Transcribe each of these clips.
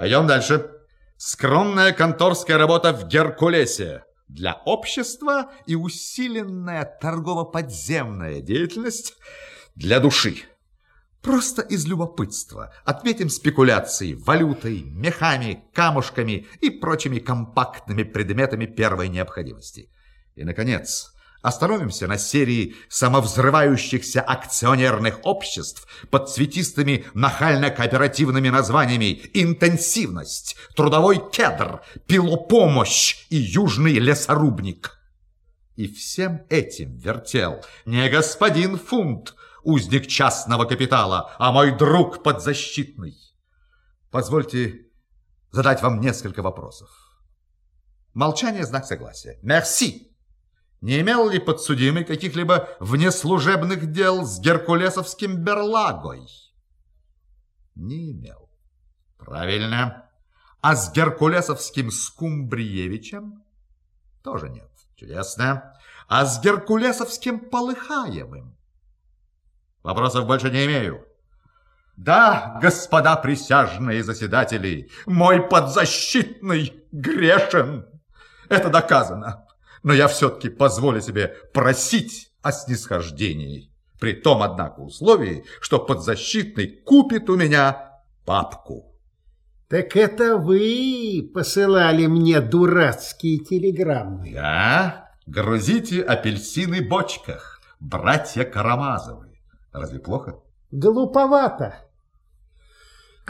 Пойдем дальше. Скромная конторская работа в Геркулесе для общества и усиленная торгово-подземная деятельность для души. Просто из любопытства отметим спекуляции валютой, мехами, камушками и прочими компактными предметами первой необходимости. И, наконец, Остановимся на серии самовзрывающихся акционерных обществ под цветистыми нахально-кооперативными названиями «Интенсивность», «Трудовой кедр», «Пилопомощь» и «Южный лесорубник». И всем этим вертел не господин Фунт, узник частного капитала, а мой друг подзащитный. Позвольте задать вам несколько вопросов. Молчание – знак согласия. Мерси. Не имел ли подсудимый каких-либо внеслужебных дел с геркулесовским берлагой? Не имел. Правильно. А с геркулесовским Скумбриевичем? Тоже нет. Чудесно. А с геркулесовским Полыхаевым? Вопросов больше не имею. Да, господа присяжные заседатели, мой подзащитный грешен. Это доказано но я все-таки позволю себе просить о снисхождении. При том, однако, условии, что подзащитный купит у меня папку. Так это вы посылали мне дурацкие телеграммы? Да, грузите апельсины в бочках, братья Карамазовы. Разве плохо? Глуповато.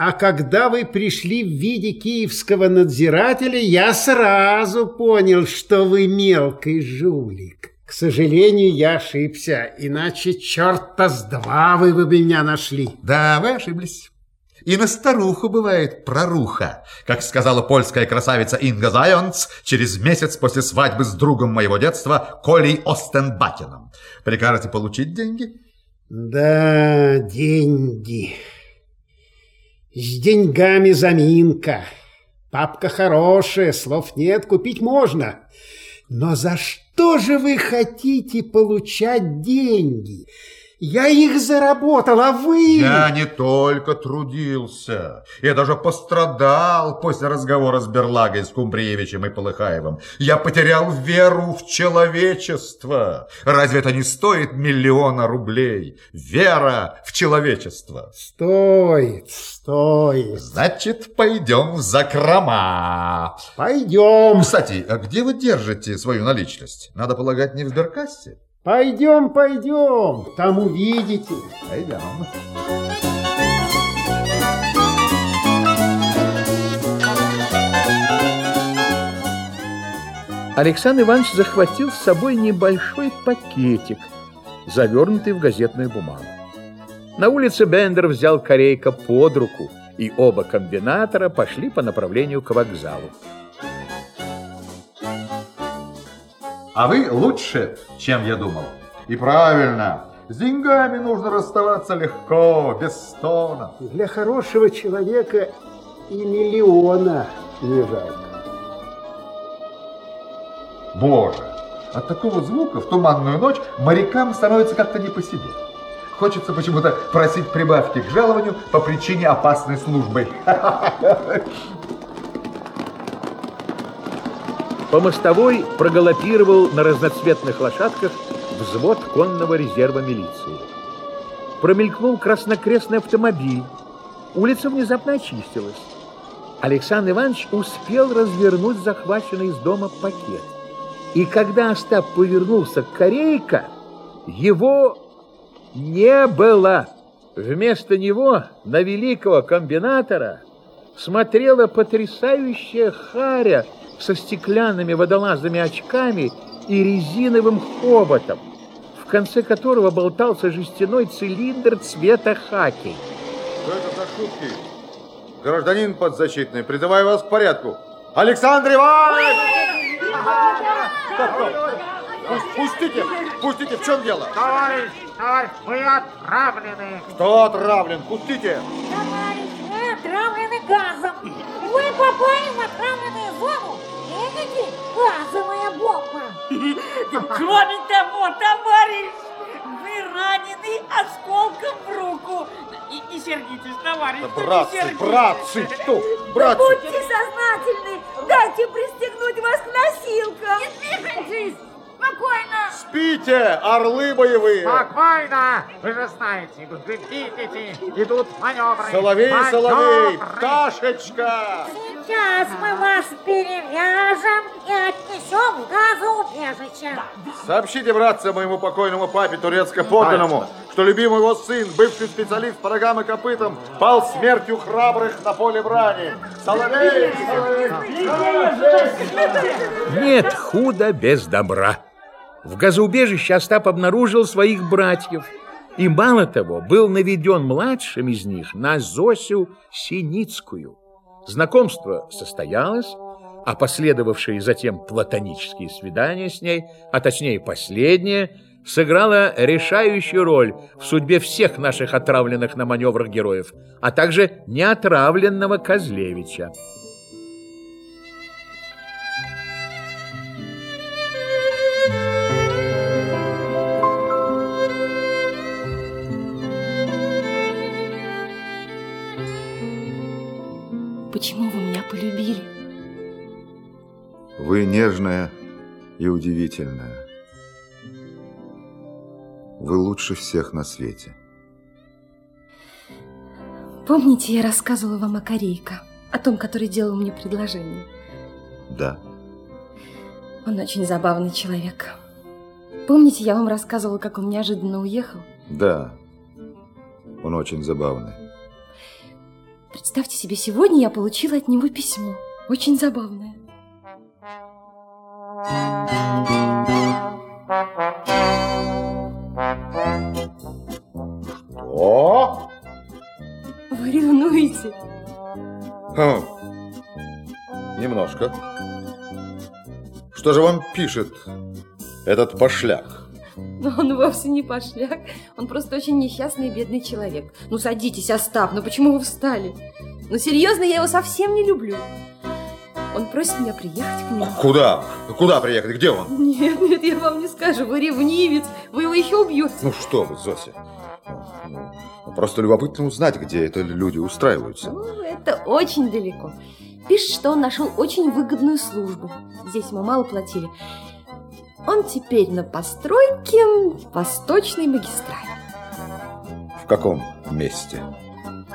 А когда вы пришли в виде киевского надзирателя, я сразу понял, что вы мелкий жулик. К сожалению, я ошибся, иначе черта с два вы бы меня нашли. Да, вы ошиблись. И на старуху бывает проруха, как сказала польская красавица Инга Зайонц через месяц после свадьбы с другом моего детства Колей Остенбакеном. Прикажете получить деньги? Да, деньги. С деньгами заминка. Папка хорошая, слов нет, купить можно. Но за что же вы хотите получать деньги? Я их заработал, а вы... Я не только трудился, я даже пострадал после разговора с Берлагой, с Кумбриевичем и Полыхаевым. Я потерял веру в человечество. Разве это не стоит миллиона рублей? Вера в человечество. Стоит, стоит. Значит, пойдем в закрома. Пойдем. Кстати, а где вы держите свою наличность? Надо полагать, не в сберкассе? Пойдем, пойдем, там увидите. Пойдем. Александр Иванович захватил с собой небольшой пакетик, завернутый в газетную бумагу. На улице Бендер взял корейка под руку, и оба комбинатора пошли по направлению к вокзалу. А вы лучше, чем я думал. И правильно. С деньгами нужно расставаться легко, без стона. Для хорошего человека и миллиона не жалко. Боже, от такого звука в туманную ночь морякам становится как-то не по себе. Хочется почему-то просить прибавки к жалованию по причине опасной службы. По мостовой прогалопировал на разноцветных лошадках взвод конного резерва милиции. Промелькнул краснокрестный автомобиль. Улица внезапно очистилась. Александр Иванович успел развернуть захваченный из дома пакет. И когда Остап повернулся к Корейка, его не было. Вместо него на великого комбинатора смотрела потрясающая харя со стеклянными водолазными очками и резиновым хоботом, в конце которого болтался жестяной цилиндр цвета хаки. Что это за шутки? Гражданин подзащитный, призываю вас к порядку. Александр Иванович! Пустите, пустите, в чем дело? Товарищ, товарищ, мы отравлены. Кто отравлен? Пустите. Товарищ, мы отравлены газом. Того, товарищ, вы ранены осколком в руку. Не, не сердитесь, товарищ, да Братцы, не сердитесь. братцы, что? Братцы! Будьте сознательны, дайте пристегнуть вас к носилкам. Не двигайтесь! Спокойно! Спите, орлы боевые! Спокойно! Вы же знаете, вы видите, идут маневры. Соловей, соловей, Маневры. пташечка! Сейчас мы вас перевяжем и отнесем в газоубежище. Сообщите, братцы, моему покойному папе турецко-подданному, что любимый его сын, бывший специалист по рогам и копытам, пал смертью храбрых на поле брани. Соловей! Нет худа без добра. В газоубежище Остап обнаружил своих братьев. И мало того, был наведен младшим из них на Зосю Синицкую. Знакомство состоялось, а последовавшие затем платонические свидания с ней, а точнее последнее, сыграло решающую роль в судьбе всех наших отравленных на маневрах героев, а также неотравленного Козлевича. Почему вы меня полюбили? Вы нежная и удивительная. Вы лучше всех на свете. Помните, я рассказывала вам о Корейко, о том, который делал мне предложение? Да. Он очень забавный человек. Помните, я вам рассказывала, как он неожиданно уехал? Да. Он очень забавный. Представьте себе, сегодня я получила от него письмо. Очень забавное. О! Вы ревнуете? Хм. Немножко. Что же вам пишет этот пошляк? Но он вовсе не пошляк. Он просто очень несчастный и бедный человек. Ну, садитесь, Остап, ну почему вы встали? Ну, серьезно, я его совсем не люблю. Он просит меня приехать к нему. Куда? Куда приехать? Где он? Нет, нет, я вам не скажу. Вы ревнивец. Вы его еще убьете. Ну что вы, Зося. Ну, Просто любопытно узнать, где это люди устраиваются. Ну, это очень далеко. Пишет, что он нашел очень выгодную службу. Здесь ему мало платили. Он теперь на постройке Восточной магистрали. В каком месте?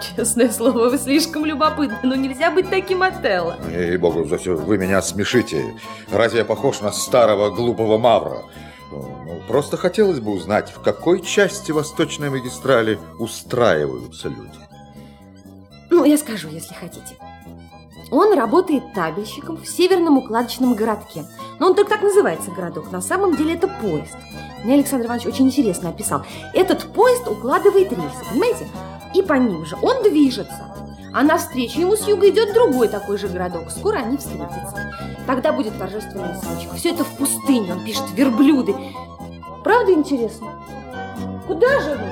Честное слово, вы слишком любопытны, но нельзя быть таким Отелло. Ей-богу, Зося, вы меня смешите. Разве я похож на старого глупого мавра? Ну, просто хотелось бы узнать, в какой части Восточной магистрали устраиваются люди. Ну, я скажу, если хотите. Он работает табельщиком в северном укладочном городке. Но он только так называется городок. На самом деле это поезд. Мне Александр Иванович очень интересно описал. Этот поезд укладывает рельсы, понимаете? И по ним же он движется. А навстречу ему с юга идет другой такой же городок. Скоро они встретятся. Тогда будет торжественная свечка. Все это в пустыне, он пишет, верблюды. Правда интересно? Куда же вы?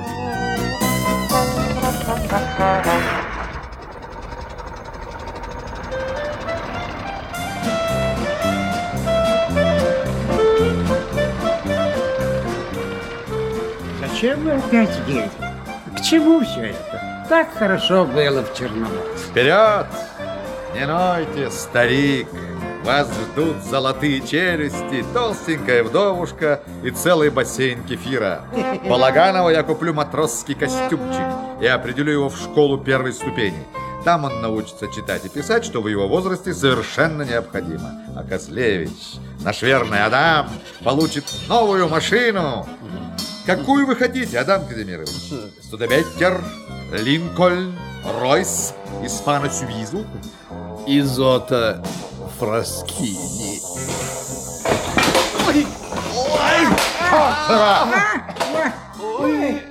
Зачем вы опять едете? К чему все это? Так хорошо было в Черноморске. Вперед! Не нойте, старик! Вас ждут золотые челюсти, толстенькая вдовушка и целый бассейн кефира. Балаганова я куплю матросский костюмчик и определю его в школу первой ступени. Там он научится читать и писать, что в его возрасте совершенно необходимо. А Козлевич, наш верный Адам, получит новую машину. Какую вы хотите, Адам Казимирович? Студебеккер, Линкольн, Ройс, Испано Сювизу? Изота Фраскини. Ой! Ой, ой,